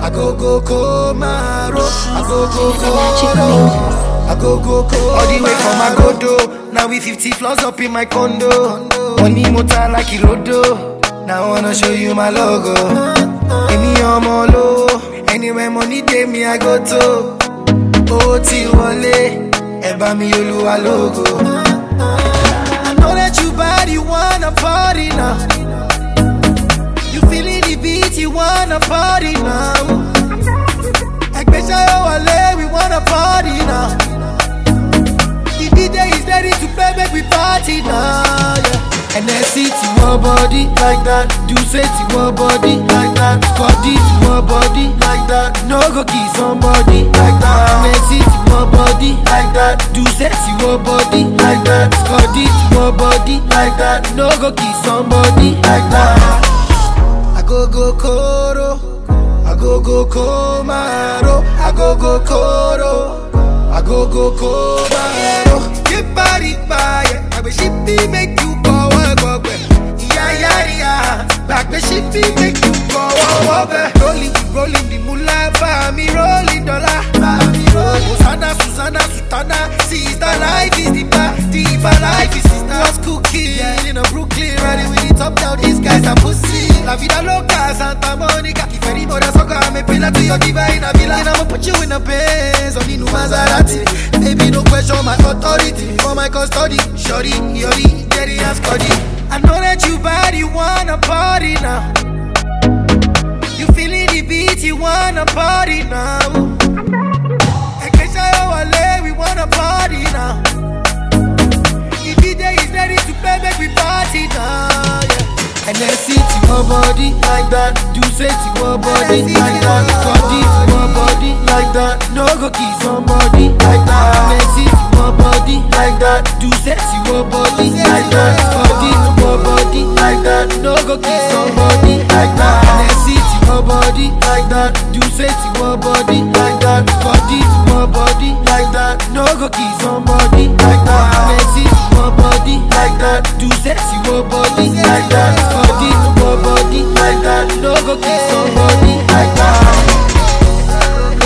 I go go komaro, I go go koro, I go go koro. All the way from Agodo, now we 50 floors up in my condo. Money motor like Irodo, now I wanna show you my logo. Give me your molo, anywhere money day me I go to. ó ti wọlé ẹ mi olúwa lógo. I know that you bad, you wanna party now. You feeling the beat, you wanna party now. Ẹgbẹ́ ṣayọ wọlé, we wanna party now. The DJ is ready to play, make we party now. Yeah. NSC to one body like that, do say to one body like that, Scotty to one body like that, no go kiss somebody like that. NSC to one body like that, do say to one body like that, Scotty to one body like that, no go kiss somebody like that. I go go koro, I go go komaro, I go go koro, I go go komaro. Get body I wish it be make yeah, back the shit make you go work. Rolling rolling the moolah, for me rolling dollar, for me rolling. Susanna Susanna Sutana, sister life is the bar, deeper life is sister. Was cooking in a Brooklyn, riding with the top down. These guys are pussy. La vida loca, Santa Monica. If any more soca, me pillar to your diva in a villa. And I'ma put you in a Benz, on the new Maserati. Baby, no question my authority for my custody. Shorty, yori, Jerry and Scotty. I know that you bad, you wanna party now. You feeling the beat, you wanna party now. Ekeshayo wale, we wanna party now. The DJ is ready to play, make we party now. Yeah. And then see to one body like that, do say to one body like that, body. To one body like that, no go kill somebody like that. And then see to one body like that, do say to one body like that, body to one body like that, no go kill somebody like that. And then see one body like that, do say to one body like that, body to one body like that, no go kill somebody like that. See to one body like that, do say to one body like that, body to one body like that, no go kill somebody like that,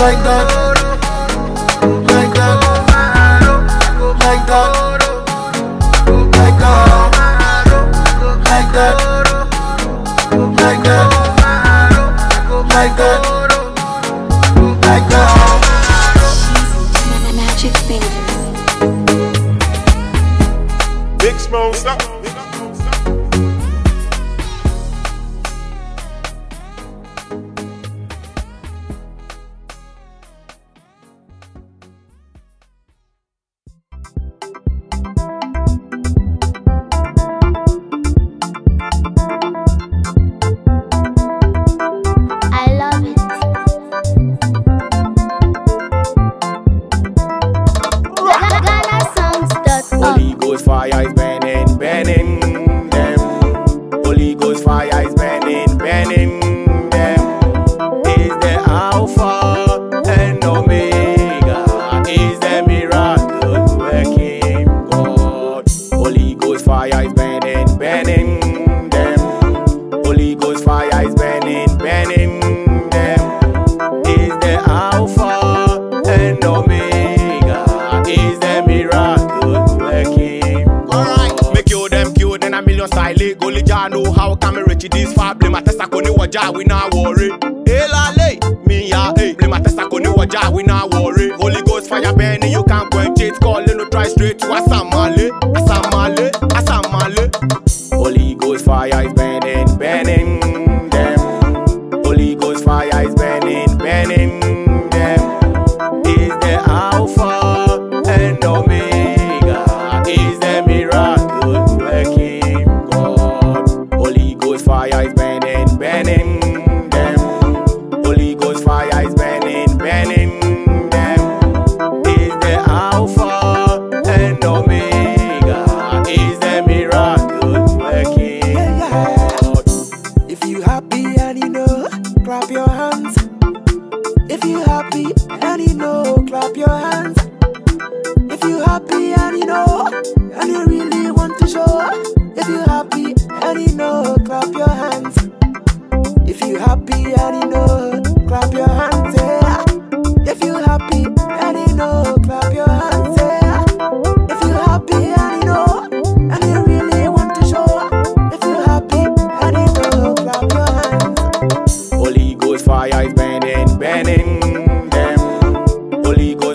like that, like that, like that, like that, like that, like that, like that. Magic fingers. Big Smoke, stop. bolico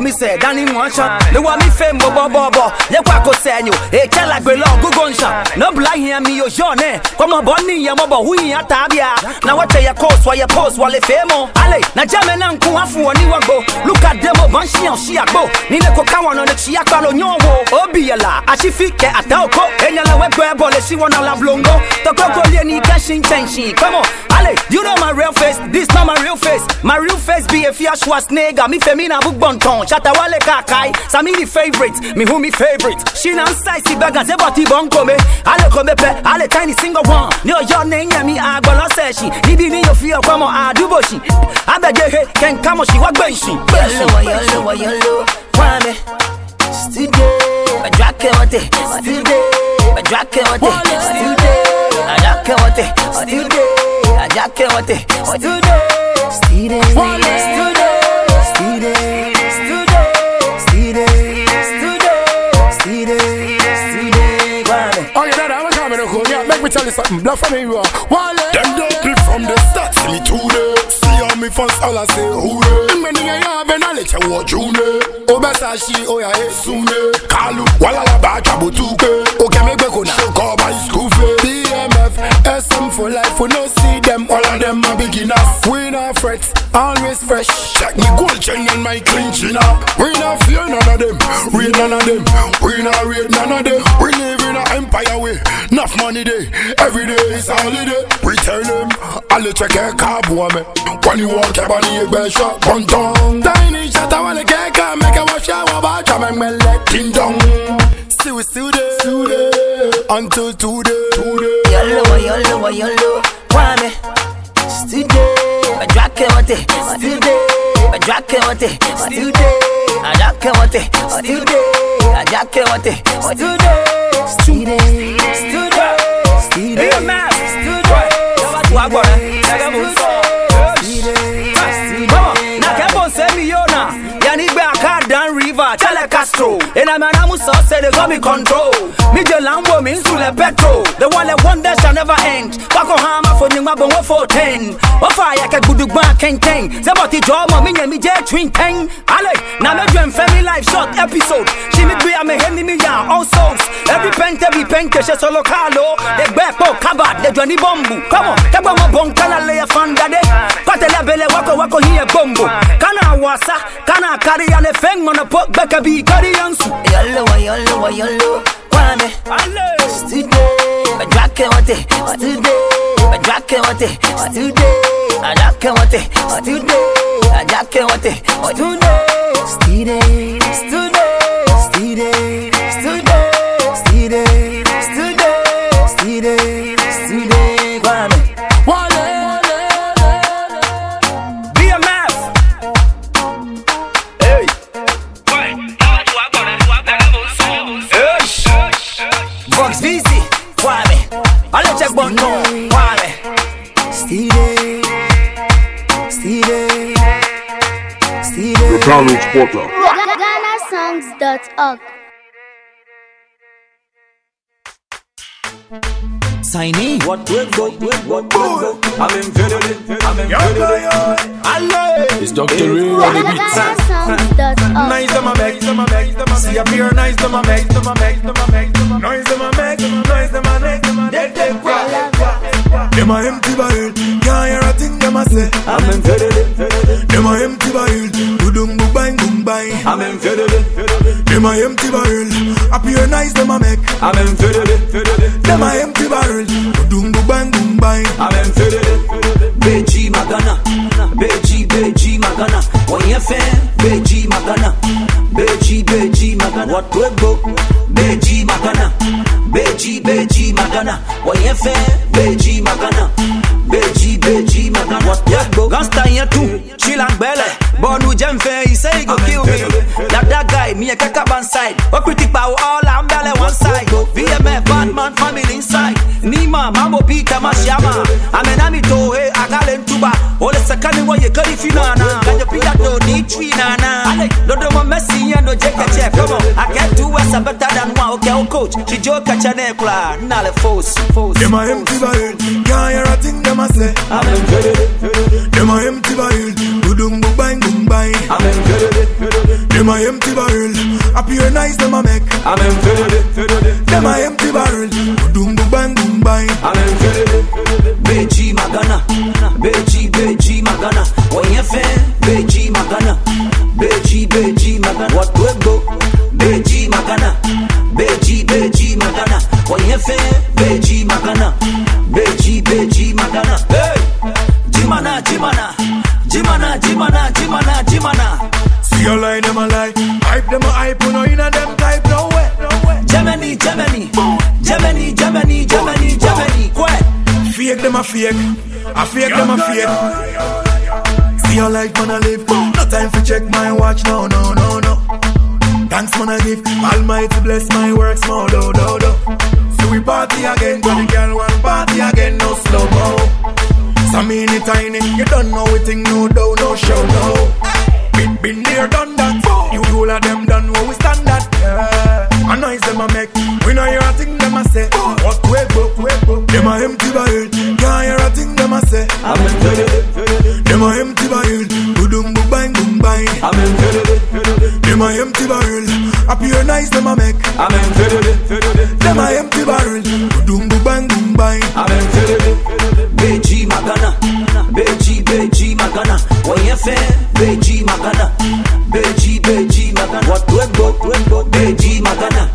so mi sɛ dani mɔ nsɔn mewɔ mi fɛ mo bɔbɔbɔ yɛ kɔ akosɛ nyo ekyɛ lagbelɔ gogo nsɔn nɔbula hiɛ mi yo sɔɔ nɛ kɔmɔ bɔ n ya mabo hui ya tabia. Na wacha ya course wa ya pose wale femo. Ale na jame na nku afu wani wago. Look at them oh, of anshi on oh, shi agbo nile ko kawa no nechi ya kwalo nyowo obi yala ashifike ataoko. Enyala wegwe bole si wana la blongo. Toko kolie ni gashin tenshi come on. Ale you know my real face? This not my real face. My real face be a fierce was nega mi femina bugbonton chata wale kakai. Sami the favorite. Mi who mi favorite. She nan size si baga zebati bonkome ale kome pe ale tiny single one. Ni John Yemi Agoloseshi, Ibini Yofio Kwamo Aduboshi, Abegehe Ken Kamoshi Wagbenshi. Yolo, yolo, yolo, Kwame, still there. Bajake Wate, still there. Bajake Wate, still there. Ajake Wate, still there. Ajake Wate, still there. Still there. Tell you something. Bluff you are. Wale. Them don't be from the start. See me today. See how me fans all I say, who they? In many oh, oh, a ya ben ale che wo june. O besa shi o ya e sune. Kalu wala la ba chabu tuke. O ke me gbe ko na. Go buy school fee. BMF, SM for life. We no see them. All of them are beginners. We not fret. Always fresh. Check me gold chain and my clean chin up. We not fear none of them none of them. We not raid none of them. We live in an empire way. Enough money day. Every day is holiday. We tell them, I'll check you get car boy me. When you walk up on the bell shop, one tongue. Tiny shot, I wanna get car, make a wash out, watch, I make me let ding dong. See we still there, still there. Until today, today. Yolo, yolo, yolo, wame. Still there. I drop it, what it, still there. I drop it, what it, still there. Adake wate, oh, still dey. Adake wate, oh, still dey. Still dey, still dey Still dey, still dey Wagbore, tagamuzi metro ena mianamu say they got me control mi je lambo mi nsu le petro the one that wonders shall never end kɔkɔ hã ma fo nyigba bɔn wo fo ten o fa ayakɛ gbudugbɔn kɛntɛn sɛbɔti jɔ mɔ mi nyɛ mi je twin tɛn ale na mi dream fɛ mi life short episode She me be a me hemi me ya all souls every pente bi pente she solo kaalo de gbɛ kpɔ the Johnny jɔ Come on, kɔmɔ tɛgbɛ mɔ bɔn kala le yɛ fan dade kɔtɛlɛ bɛlɛ wakɔ wako hin yɛ gbɔmbo kana wasa kana kari yan ne fɛn ŋɔnɔ po gbɛkɛ bi kari yansu. Yolo, yolo, yolo, kwame. Stude, badrake wate. Stude, badrake wate. Stude, badrake wate. Stude, badrake wate. Stude, stude, stude, stude, consignee. What will go, what will go. I'm in Fidelity, I'm in Fidelity. It's Dr. Ray on the beat. Nice to my back, to my back. See a here, nice to my back, to my back, to my back. Nice to my back, nice to my neck. Dead, dead, cry. Them a empty barrel, can't hear a thing them a say. I'm infidel, Them a empty barrel, do dum boom bang boom bang. I'm infidel, Them a empty barrel, a pure nice them a make. I'm infidel, Them a empty barrel, do dum boom bang boom bang. I'm infidel. Beji Magana, Beji, Beji Magana. When you fan, Beji Magana, Beji, Beji Magana. What go? Beji Magana, Beji, Beji Magana. Fan, Beji Magana, Beji, Beji Magana. What go? Gangsta here too, Chilang Bele. Bonu Jemfe, he say he go kill me. Like that guy, me a kaka ban side. What critic power all I'm belly one side. VMF, Batman family inside nima mambo pita mashama. Amenami tohe akale ntuba ole sakani waye kali finana. Kaje pia to ni twinana dodo mo messi yendo jeke chef. Come on. I can do what's better than one okay oh coach. Chijoka chane kula nale force force dem a empty barrel. Yeah hear a thing dem a say. Amen dem a empty barrel. Dudum bang bang. Amen them a empty barrel, a pure nice them a make. I'm infidel, Them a empty barrel, do dum bang boom bang. I'm infidel. Beji Magana, Beji, Beji Magana. Oh, when you fan, Beji Magana, Beji, Beji Magana. What will go? Beji Magana, Beji, Beji Magana. Oh, when you fan, Beji Magana, Beji, Beji Magana. Hey, Jimana, Jimana, Jimana, Jimana, Jimana, Jimana. Fake them a fake, I fake them a fake. See a life man a live, no time for check my watch, no, no, no, no. Thanks man I give, Almighty bless my works, no, do, do, do. So we party again, but the girl want party again, no slow mo. Some mini tiny, you don't know it, thing, no do, no show, no. Been, been there, done that. You all of them done where we stand at. Yeah. A noise them a make, we know hear a thing them a say. What way go, way go. Them a empty barrel, can't hear a thing them a say. I'm infidel, Them a empty barrel, dum boom bang boom bang. I'm infidel, Them a empty barrel, a pure nice them a make. I'm infidel, Them a empty barrel, dum boom bang boom bang. I'm infidel. Beji Magana, Beji, Beji Magana. When you fan, Beji Magana, Beji, Beji Magana. What will go, Beji Magana,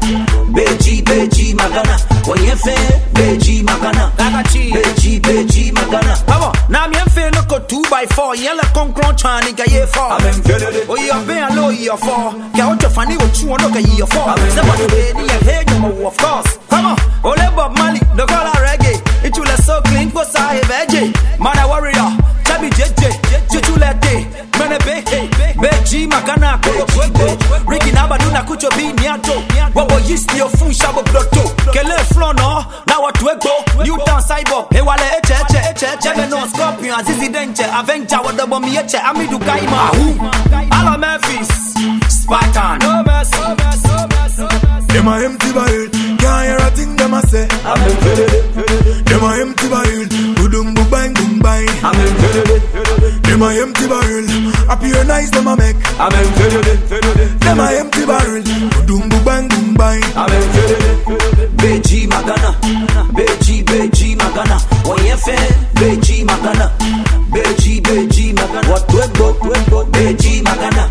Beji, Beji Magana. When you fan, by four, yellow concron trying to get you four. I'm infidel, Oh, you're being low, you're four. Get out your funny, what you want to get you four. Somebody, baby, your head, you of course. Come on, Ole Bob Marley, the color reggae. It will so clean, go say, veggie. Man, a warrior, Chabi JJ, Chichulete, Mene Behe, Beji Magana, Kolo Kwego, Ricky Nabaduna Kucho B Niato, Wabo Yisti Fun Shabo Bloto, Kele Flono, now what Wego, Newtown Cyborg, Ewale Eche, trece Ce veno scorpion, zizi dence Avencea o dă am amidu caima Ahu, ala Memphis. Spartan. No a empty barrel, can't hear a thing them a say. I'm in a empty barrel, budum bu bang bum bang. I'm in a empty barrel, appear nice them a make. Amen, in a empty barrel, budum bu bang bum bang. I'm BG Magana, BG BG Magana Oyefe, Beji Magana, Beji, Beji Magana, what webo, webo, Beji Magana,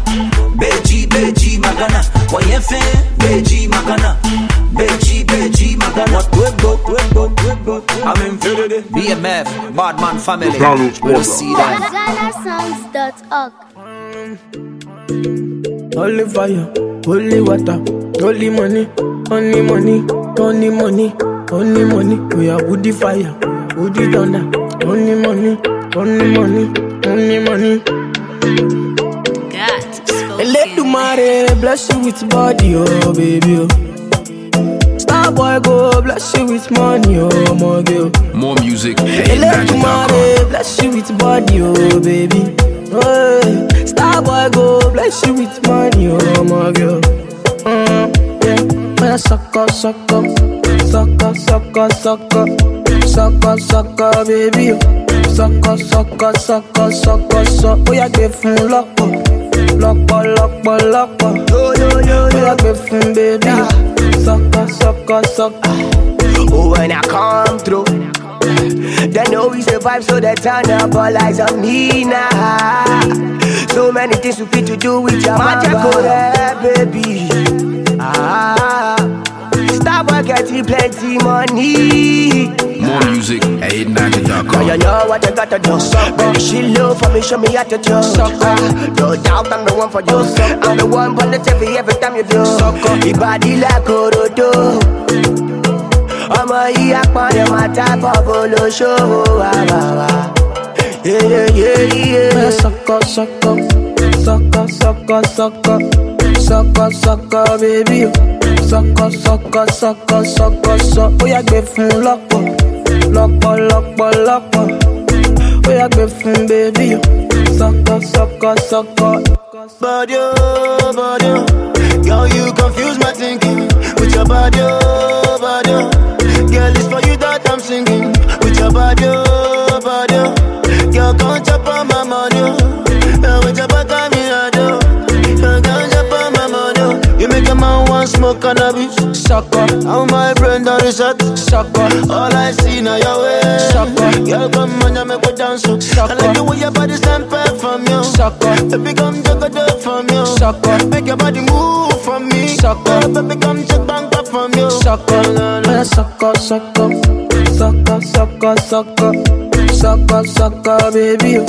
Beji, Beji Magana, Oyefe, Beji Magana, Beji, Beji Magana, what webo, webo, webo, I'm infidel. BMF, Badman family, Download we'll see that. GhanaSongs.org. Holy fire, holy water, holy money, only money, only money, only money. We are woody fire, woody thunder, only money, only money, only money. Eledumare bless you with body, oh baby. Oh. Star boy go bless you with money, oh my girl. More music at Eledumare bless you with body, oh baby. Oh, Star boy go bless you with money, oh my girl. Mm, yeah, when I suck up, suck up, suck up, suck up, suck up, suck up, suck up, baby. Suck up, suck up, suck up, suck up. Oh yeah, give fun lọ́pọ̀, lọ́pọ̀, lọ́pọ̀, lọ́pọ̀. Yo yo yo oh, yo, yeah, give fun baby. Suck up, suck up, suck up. Oh, when I come through, they know we survive, so they turn up all eyes on me now. So many things we fit to do with your magic, oh, yeah, baby. Ah, Starboy getting plenty money. More music at Now you 890.com. know what you gotta do. Baby, she low for me, show me how to do. Ah, No doubt I'm the one for you. I'm the one for the TV every time you do. Your body like Orodo. ọmọ yìí apọ̀lẹ̀ máa tábọ̀ bolóṣòwò àbàwà. Yeah, suck up, suck up, suck up, suck up, suck up, suck up, suck up, baby. Suck up, suck up, suck up, suck up, suck up. Ó yá gbé fún lọ́pọ̀, lọ́pọ̀, lọ́pọ̀, lọ́pọ̀. Ó yá gbé fún baby. Suck up, suck up, suck up. Body, oh, body, oh. Girl, you confuse my thinking with your body, oh, body. oh. Girl, it's for you that I'm singing with your body, oh, body. oh. Girl, come chop on my money, oh. With your back on me, I do. Girl, come chop on my money, oh. You make a man want smoke cannabis. Sucker, how my brain done reset. Sucker, all I see now your way. Sucker, girl, come on, you make me dance. Oh. So. I like the way your body stand back from you. Sucker, baby, come take a dip from you. Sucker, make your body move from me. Sucker, baby, come take bang back from you. Sucker, when I suck up, suck baby.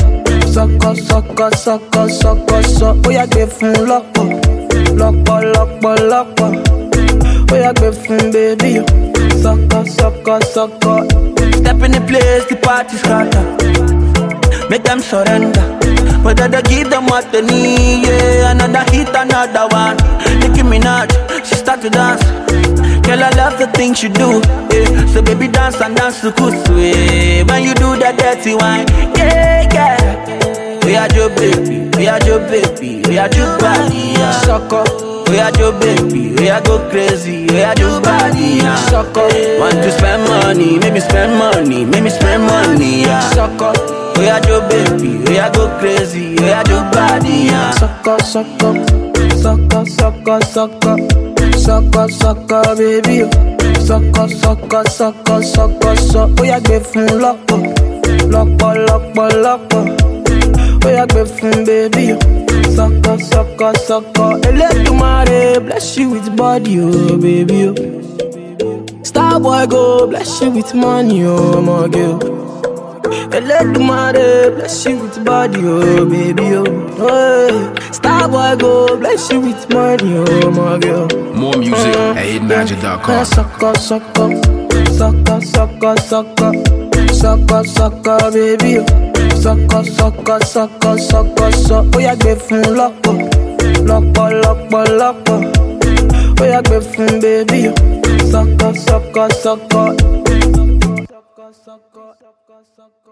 Suck up, suck up, up, suck up, suck. Ó yá gbé fún lọ́pọ̀, lọ́pọ̀, lọ́pọ̀, lọ́pọ̀. Ó yá gbé fún up, suck up, suck up. Step in the place, the party scatter. Make them surrender. Whether they give them what they need, yeah. Another hit, another one. Nicki Minaj, she start to dance. Girl, I love the things you do, yeah. So baby, dance and dance to kusu, yeah. When you do that dirty wine, yeah, yeah. We are your baby, we are your baby, we are your body, yeah. Sucker. We are your baby, we are go crazy, we are your body, yeah. Sucker. Want to spend money, make me spend money, make me spend money, yeah. Sucker. We are your baby, we are go crazy, we are your body, yeah. Suck up, suck up, suck Suck up, suck up, suck up, suck up, suck. Ó yá gbé fún lọ́pọ̀, lọ́pọ̀, lọ́pọ̀, lọ́pọ̀. Ó yá gbé fún up, suck up, suck up. Elédùmarè bless you with body, oh baby. Oh. Star boy go bless you with money, oh my girl. Elédùmarè bless you with body, oh baby, oh. Hey. Star boy go bless you with money, oh my girl. More music at 890.com. Suck up, suck up, suck up, suck up, suck up, suck up, suck up, baby. oh. Suck up, suck up, suck up, suck up, suck. Ó oh, yá gbé fún lọ́pọ̀, oh. lọ́pọ̀, oh, lọ́pọ̀, lọ́pọ̀. Ó yá gbé fún baby. oh. Suck up, suck up, suck up.